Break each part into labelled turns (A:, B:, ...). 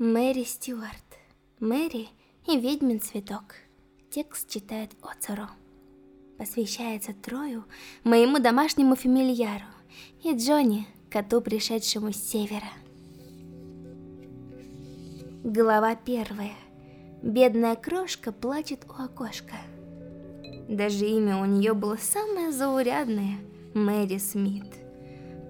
A: Мэри Стюарт. Мэри и ведьмин цветок. Текст читает Оцаро. Посвящается Трою, моему домашнему фамильяру, и Джонни, коту, пришедшему с севера. Глава первая. Бедная крошка плачет у окошка. Даже имя у нее было самое заурядное — Мэри Смит.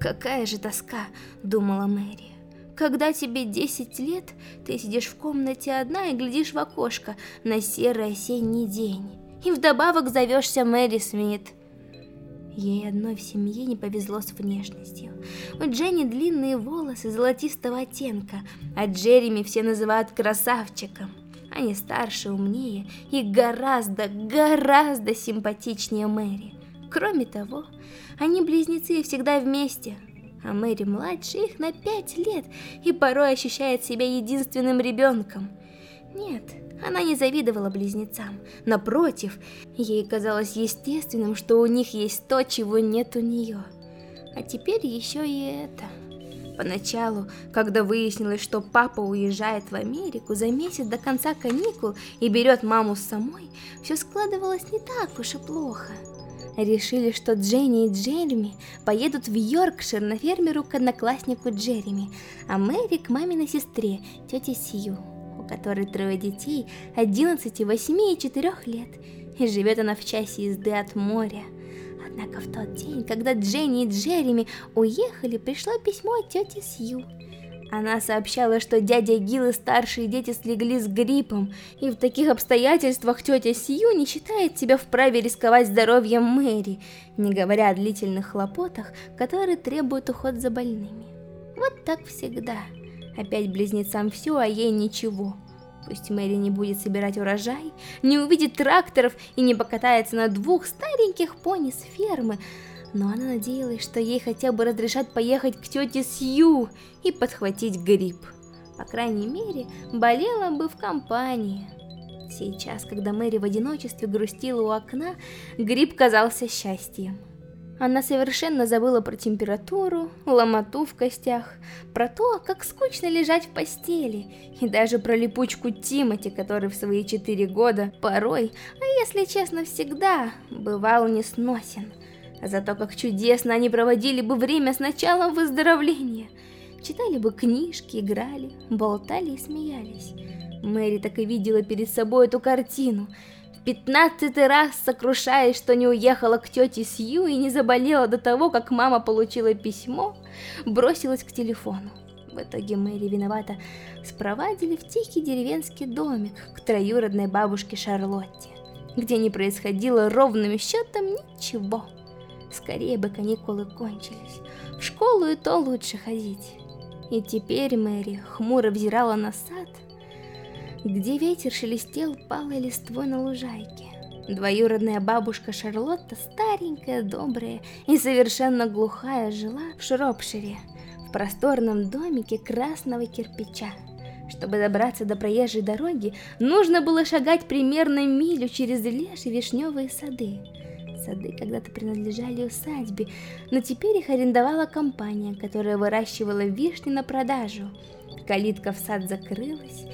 A: «Какая же тоска!» — думала Мэри. Когда тебе 10 лет, ты сидишь в комнате одна и глядишь в окошко на серый осенний день. И вдобавок зовешься Мэри Смит. Ей одной в семье не повезло с внешностью. У Дженни длинные волосы золотистого оттенка, а Джереми все называют красавчиком. Они старше, умнее и гораздо, гораздо симпатичнее Мэри. Кроме того, они близнецы и всегда вместе – а Мэри младше их на пять лет и порой ощущает себя единственным ребенком. Нет, она не завидовала близнецам. Напротив, ей казалось естественным, что у них есть то, чего нет у нее. А теперь еще и это. Поначалу, когда выяснилось, что папа уезжает в Америку за месяц до конца каникул и берет маму с самой, все складывалось не так уж и плохо решили, что Дженни и Джереми поедут в Йоркшир на фермеру к однокласснику Джереми, а Мэри к маминой сестре, тете Сью, у которой трое детей, 11, 8 и 4 лет, и живет она в часе езды от моря. Однако в тот день, когда Дженни и Джереми уехали, пришло письмо от тети Сью. Она сообщала, что дядя Гил и старшие дети слегли с гриппом, и в таких обстоятельствах тетя Сью не считает себя вправе рисковать здоровьем Мэри, не говоря о длительных хлопотах, которые требуют уход за больными. Вот так всегда. Опять близнецам все, а ей ничего. Пусть Мэри не будет собирать урожай, не увидит тракторов и не покатается на двух стареньких пони с фермы, но она надеялась, что ей хотя бы разрешат поехать к тете Сью и подхватить грипп. По крайней мере, болела бы в компании. Сейчас, когда Мэри в одиночестве грустила у окна, грипп казался счастьем. Она совершенно забыла про температуру, ломоту в костях, про то, как скучно лежать в постели, и даже про липучку Тимати, который в свои четыре года порой, а если честно всегда, бывал несносен. Зато как чудесно они проводили бы время с началом выздоровления. Читали бы книжки, играли, болтали и смеялись. Мэри так и видела перед собой эту картину. В пятнадцатый раз сокрушаясь, что не уехала к тете Сью и не заболела до того, как мама получила письмо, бросилась к телефону. В итоге Мэри виновата спровадили в тихий деревенский домик к троюродной бабушке Шарлотте, где не происходило ровным счетом ничего. Скорее бы каникулы кончились. В школу и то лучше ходить. И теперь Мэри хмуро взирала на сад, где ветер шелестел палой листвой на лужайке. Двоюродная бабушка Шарлотта, старенькая, добрая и совершенно глухая, жила в Шропшире, в просторном домике красного кирпича. Чтобы добраться до проезжей дороги, нужно было шагать примерно милю через лес и вишневые сады. Сады когда-то принадлежали усадьбе, но теперь их арендовала компания, которая выращивала вишни на продажу. Калитка в сад закрылась,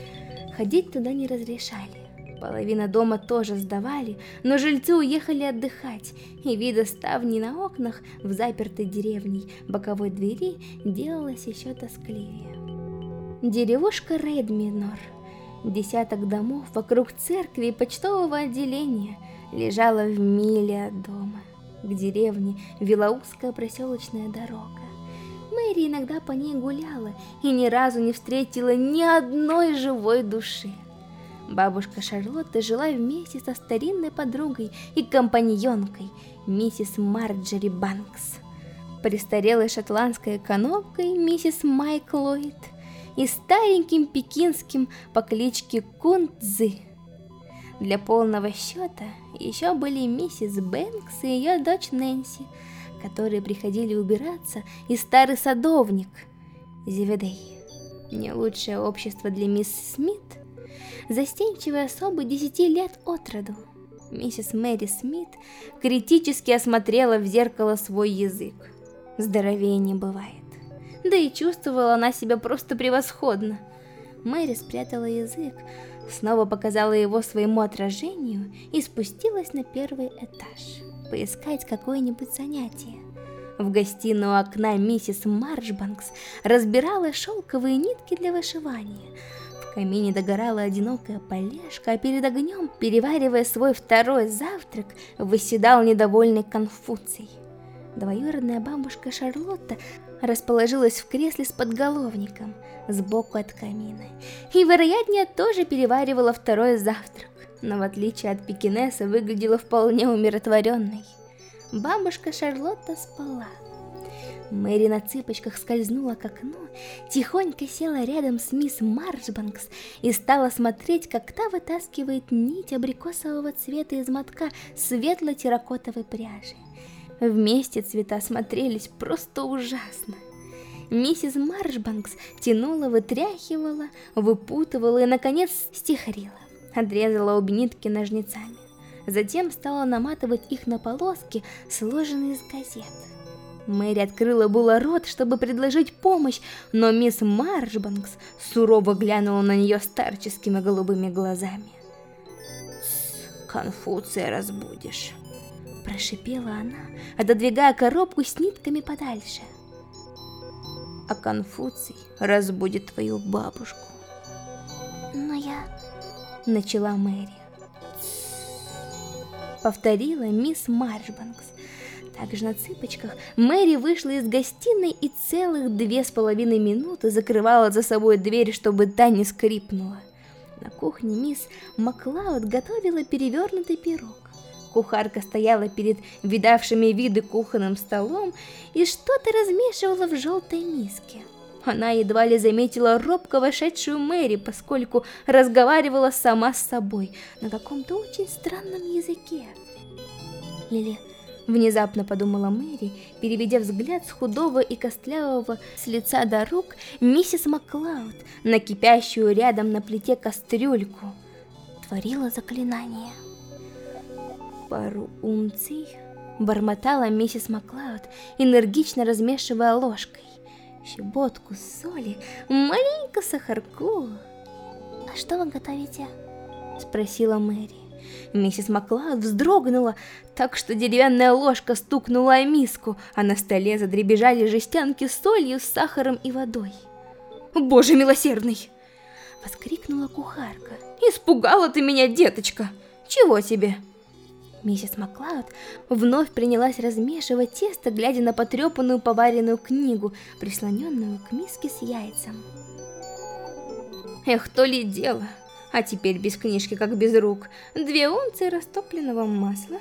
A: ходить туда не разрешали. Половина дома тоже сдавали, но жильцы уехали отдыхать, и вида ставни на окнах в запертой деревне боковой двери делалось еще тоскливее. Деревушка Редминор. Десяток домов вокруг церкви и почтового отделения – лежала в миле от дома. К деревне вела узкая проселочная дорога. Мэри иногда по ней гуляла и ни разу не встретила ни одной живой души. Бабушка Шарлотта жила вместе со старинной подругой и компаньонкой, миссис Марджери Банкс, престарелой шотландской экономкой миссис Майк Ллойд и стареньким пекинским по кличке Кунцзы. Для полного счета еще были миссис Бэнкс и ее дочь Нэнси, которые приходили убираться, и старый садовник Зеведей. Не лучшее общество для мисс Смит, застенчивой особы десяти лет от роду. Миссис Мэри Смит критически осмотрела в зеркало свой язык. Здоровее не бывает. Да и чувствовала она себя просто превосходно. Мэри спрятала язык, снова показала его своему отражению и спустилась на первый этаж, поискать какое-нибудь занятие. В гостиную окна миссис Маршбанкс разбирала шелковые нитки для вышивания. В камине догорала одинокая полежка, а перед огнем, переваривая свой второй завтрак, выседал недовольный Конфуций. Двоюродная бабушка Шарлотта расположилась в кресле с подголовником, сбоку от камина, и, вероятнее, тоже переваривала второй завтрак, но в отличие от пекинеса выглядела вполне умиротворенной. Бабушка Шарлотта спала. Мэри на цыпочках скользнула к окну, тихонько села рядом с мисс Маршбанкс и стала смотреть, как та вытаскивает нить абрикосового цвета из мотка светло-терракотовой пряжи. Вместе цвета смотрелись просто ужасно. Миссис Маршбанкс тянула, вытряхивала, выпутывала и, наконец, стихрила. Отрезала обе нитки ножницами. Затем стала наматывать их на полоски, сложенные из газет. Мэри открыла было рот, чтобы предложить помощь, но мисс Маршбанкс сурово глянула на нее старческими голубыми глазами. Конфуция разбудишь прошипела она, отодвигая коробку с нитками подальше. А Конфуций разбудит твою бабушку.
B: Но я...
A: Начала Мэри. Повторила мисс Маршбанкс. Также на цыпочках Мэри вышла из гостиной и целых две с половиной минуты закрывала за собой дверь, чтобы та не скрипнула. На кухне мисс Маклауд готовила перевернутый пирог. Кухарка стояла перед видавшими виды кухонным столом и что-то размешивала в желтой миске. Она едва ли заметила робко вошедшую Мэри, поскольку разговаривала сама с собой на каком-то очень странном языке. Или внезапно подумала Мэри, переведя взгляд с худого и костлявого с лица до рук миссис Маклауд на кипящую рядом на плите кастрюльку. Творила заклинание пару унций, бормотала миссис Маклауд, энергично размешивая ложкой. Щеботку соли, маленько сахарку.
B: «А что вы готовите?»
A: Спросила Мэри. Миссис Маклауд вздрогнула, так что деревянная ложка стукнула о миску, а на столе задребежали жестянки с солью, с сахаром и водой. «Боже милосердный!» Воскликнула кухарка. «Испугала ты меня, деточка! Чего тебе?» Миссис Маклауд вновь принялась размешивать тесто, глядя на потрепанную поваренную книгу, прислоненную к миске с яйцем. Эх, то ли дело. А теперь без книжки, как без рук. Две унции растопленного масла.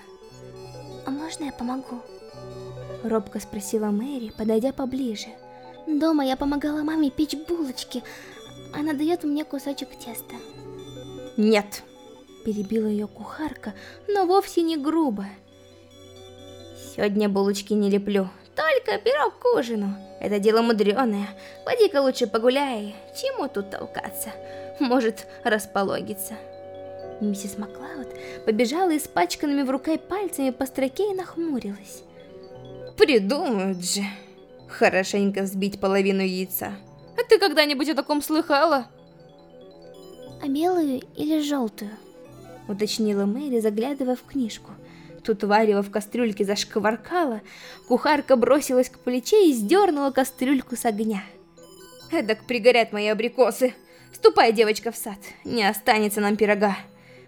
B: «А можно я помогу?»
A: Робко спросила Мэри, подойдя поближе.
B: «Дома я помогала маме печь булочки. Она дает мне кусочек теста».
A: «Нет!» Перебила ее кухарка, но вовсе не грубо. Сегодня булочки не леплю, только пирог к ужину. Это дело мудреное. Пойди-ка лучше погуляй, чему тут толкаться? Может, распологится. Миссис Маклауд побежала испачканными в рукой пальцами по строке и нахмурилась. Придумают же. Хорошенько взбить половину яйца. А ты когда-нибудь о таком слыхала?
B: А белую или желтую?
A: Уточнила Мэри, заглядывая в книжку. Тут варево в кастрюльке зашкваркало, кухарка бросилась к плече и сдернула кастрюльку с огня. Эдак пригорят мои абрикосы. Ступай, девочка, в сад, не останется нам пирога.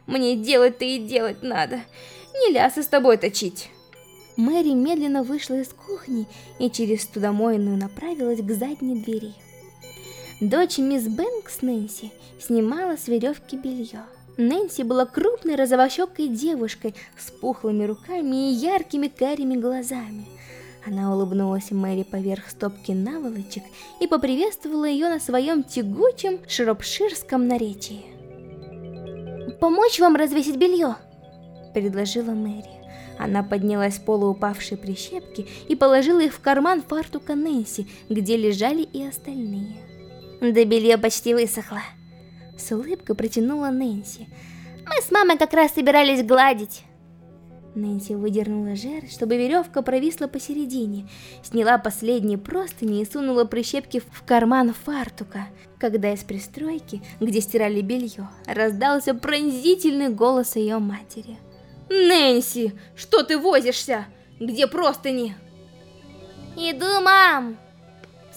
A: Мне делать-то и делать надо, не лясы с тобой точить. Мэри медленно вышла из кухни и через студомойную направилась к задней двери. Дочь мисс Бэнкс Нэнси снимала с веревки белье. Нэнси была крупной розовощекой девушкой с пухлыми руками и яркими карими глазами. Она улыбнулась Мэри поверх стопки наволочек и поприветствовала ее на своем тягучем шропширском наречии.
B: «Помочь вам развесить белье?»
A: – предложила Мэри. Она поднялась с пола упавшей прищепки и положила их в карман фартука Нэнси, где лежали и остальные.
B: «Да белье почти высохло»,
A: с улыбкой протянула Нэнси.
B: Мы с мамой как раз собирались гладить.
A: Нэнси выдернула жер, чтобы веревка провисла посередине, сняла последние простыни и сунула прищепки в карман фартука, когда из пристройки, где стирали белье, раздался пронзительный голос ее матери. «Нэнси, что ты возишься? Где простыни?»
B: «Иду, мам!»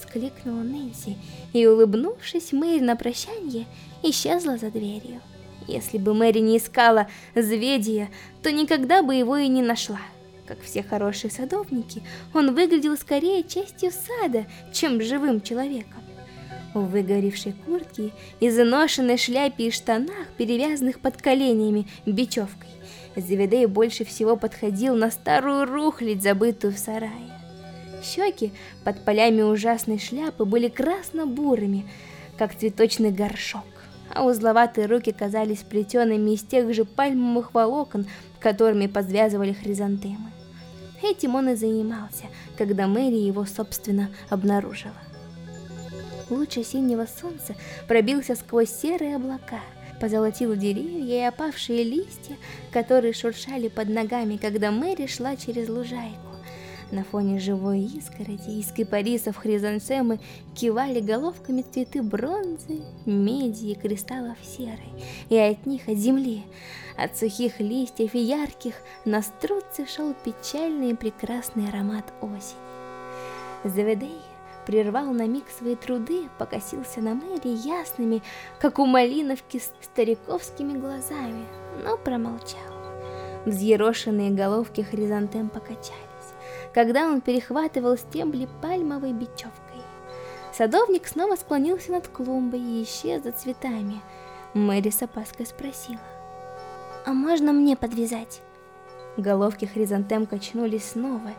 A: Вскликнула Нэнси, и, улыбнувшись Мэри на прощание, исчезла за дверью. Если бы Мэри не искала Зведия, то никогда бы его и не нашла. Как все хорошие садовники, он выглядел скорее частью сада, чем живым человеком. В выгоревшей куртке и заношенной шляпе и штанах, перевязанных под коленями бечевкой, Зведей больше всего подходил на старую рухлядь, забытую в сарае. Щеки под полями ужасной шляпы были красно-бурыми, как цветочный горшок а узловатые руки казались плетеными из тех же пальмовых волокон, которыми подвязывали хризантемы. Этим он и занимался, когда Мэри его, собственно, обнаружила. Луч осеннего солнца пробился сквозь серые облака, позолотил деревья и опавшие листья, которые шуршали под ногами, когда Мэри шла через лужайку. На фоне живой изгороди из кипарисов хризантемы кивали головками цветы бронзы, меди и кристаллов серой, и от них, от земли, от сухих листьев и ярких, на струнце шел печальный и прекрасный аромат осени. Заведей прервал на миг свои труды, покосился на Мэри ясными, как у малиновки, стариковскими глазами, но промолчал. Взъерошенные головки хризантем покачали когда он перехватывал стебли пальмовой бечевкой. Садовник снова склонился над клумбой и исчез за цветами. Мэри с опаской спросила.
B: «А можно мне подвязать?»
A: Головки хризантем качнулись снова,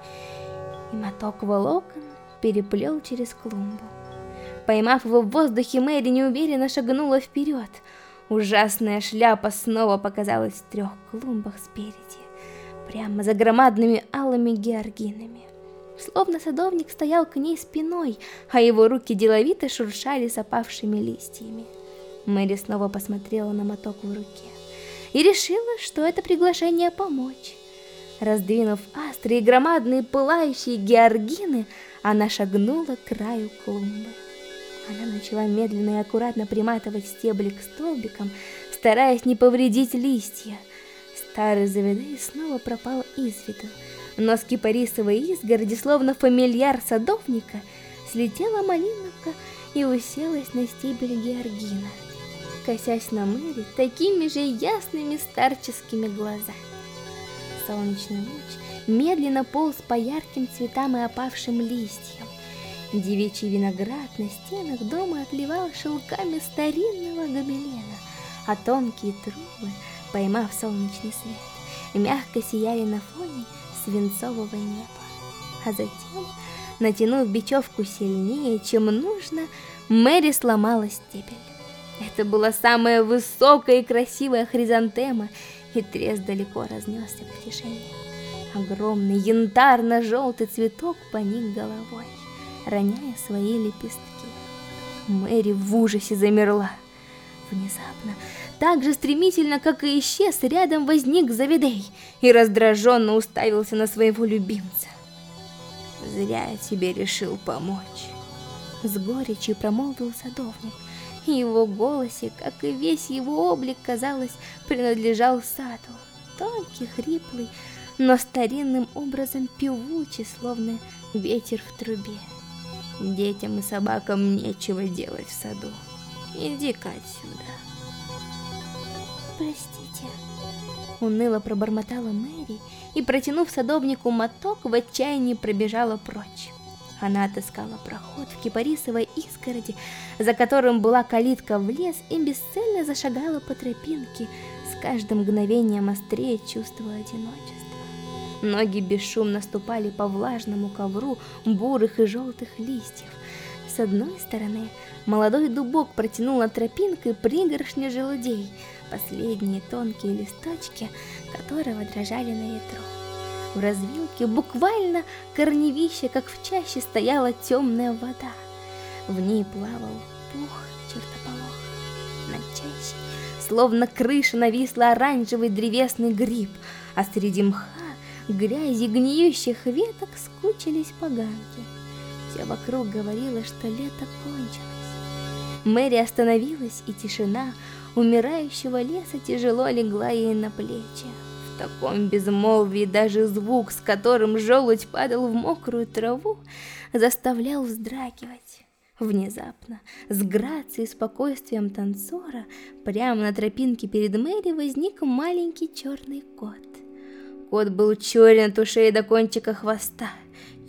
A: и моток волокон переплел через клумбу. Поймав его в воздухе, Мэри неуверенно шагнула вперед. Ужасная шляпа снова показалась в трех клумбах спереди прямо за громадными алыми георгинами. Словно садовник стоял к ней спиной, а его руки деловито шуршали с опавшими листьями. Мэри снова посмотрела на моток в руке и решила, что это приглашение помочь. Раздвинув астры и громадные пылающие георгины, она шагнула к краю клумбы. Она начала медленно и аккуратно приматывать стебли к столбикам, стараясь не повредить листья. Старый Завидей снова пропал из виду, но с кипарисовой изгороди, словно фамильяр садовника, слетела малиновка и уселась на стебель георгина, косясь на Мэри такими же ясными старческими глазами. Солнечный луч медленно полз по ярким цветам и опавшим листьям. Девичий виноград на стенах дома отливал шелками старинного гобелена, а тонкие трубы — поймав солнечный свет, мягко сияли на фоне свинцового неба. А затем, натянув бечевку сильнее, чем нужно, Мэри сломала стебель. Это была самая высокая и красивая хризантема, и треск далеко разнесся по тишине. Огромный янтарно-желтый цветок поник головой, роняя свои лепестки. Мэри в ужасе замерла. Внезапно так же стремительно, как и исчез, рядом возник Завидей и раздраженно уставился на своего любимца. «Зря я тебе решил помочь», — с горечью промолвил садовник. И его голосе, как и весь его облик, казалось, принадлежал саду. Тонкий, хриплый, но старинным образом певучий, словно ветер в трубе. Детям и собакам нечего делать в саду. Иди-ка отсюда
B: простите.
A: Уныло пробормотала Мэри и, протянув садовнику моток, в отчаянии пробежала прочь. Она отыскала проход в кипарисовой изгороди, за которым была калитка в лес, и бесцельно зашагала по тропинке, с каждым мгновением острее чувствуя одиночество. Ноги бесшумно ступали по влажному ковру бурых и желтых листьев. С одной стороны, молодой дубок протянул над тропинкой пригоршни желудей, последние тонкие листочки, которого дрожали на ветру. В развилке буквально корневище, как в чаще, стояла темная вода. В ней плавал пух чертополох. Над чащей, словно крыша, нависла оранжевый древесный гриб, а среди мха грязи гниющих веток скучились поганки. Все вокруг говорило, что лето кончилось. Мэри остановилась, и тишина умирающего леса тяжело легла ей на плечи. В таком безмолвии даже звук, с которым желудь падал в мокрую траву, заставлял вздрагивать. Внезапно, с грацией и спокойствием танцора, прямо на тропинке перед Мэри возник маленький черный кот. Кот был черен от ушей до кончика хвоста,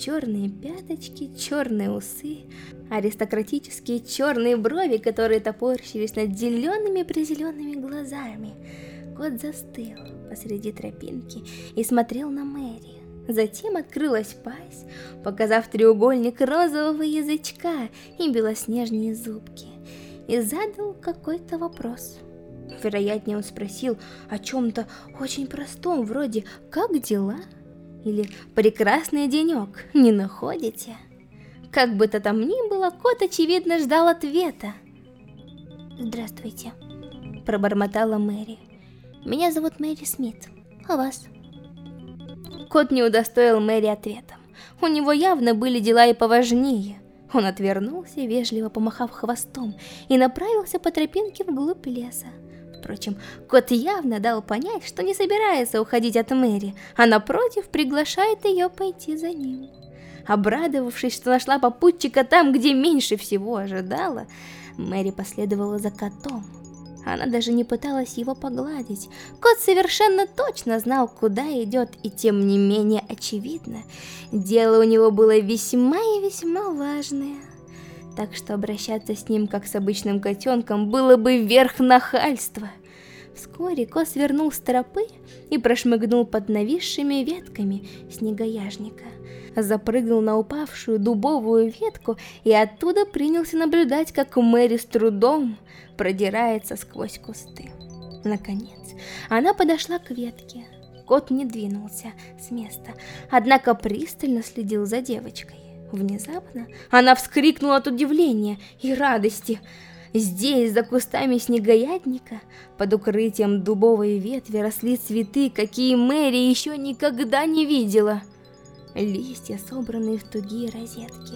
A: черные пяточки, черные усы, аристократические черные брови, которые топорщились над зелеными-призелеными глазами. Кот застыл посреди тропинки и смотрел на Мэри. Затем открылась пасть, показав треугольник розового язычка и белоснежные зубки, и задал какой-то вопрос. Вероятнее, он спросил о чем-то очень простом, вроде «Как дела?» Или «Прекрасный денек, не находите?» Как бы то там ни было, кот, очевидно, ждал ответа.
B: «Здравствуйте», —
A: пробормотала Мэри. «Меня зовут Мэри Смит. А вас?» Кот не удостоил Мэри ответом. У него явно были дела и поважнее. Он отвернулся, вежливо помахав хвостом, и направился по тропинке вглубь леса. Впрочем, кот явно дал понять, что не собирается уходить от Мэри, а напротив приглашает ее пойти за ним. Обрадовавшись, что нашла попутчика там, где меньше всего ожидала, Мэри последовала за котом. Она даже не пыталась его погладить. Кот совершенно точно знал, куда идет, и тем не менее очевидно, дело у него было весьма и весьма важное. Так что обращаться с ним, как с обычным котенком, было бы верх нахальства. Вскоре кот свернул с тропы и прошмыгнул под нависшими ветками снегояжника. Запрыгнул на упавшую дубовую ветку и оттуда принялся наблюдать, как Мэри с трудом продирается сквозь кусты. Наконец, она подошла к ветке. Кот не двинулся с места, однако пристально следил за девочкой. Внезапно она вскрикнула от удивления и радости. Здесь, за кустами снегоядника, под укрытием дубовой ветви росли цветы, какие Мэри еще никогда не видела. Листья, собранные в тугие розетки,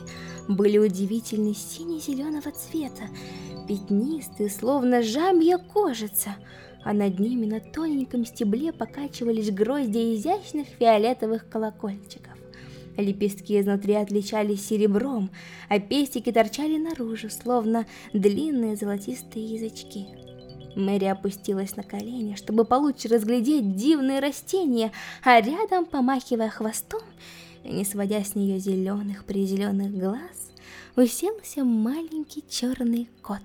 A: были удивительно сине-зеленого цвета, пятнистые, словно жабья кожица, а над ними на тоненьком стебле покачивались грозди изящных фиолетовых колокольчиков. Лепестки изнутри отличались серебром, а пестики торчали наружу, словно длинные золотистые язычки. Мэри опустилась на колени, чтобы получше разглядеть дивные растения, а рядом, помахивая хвостом не сводя с нее зеленых-призеленых глаз, уселся маленький черный кот.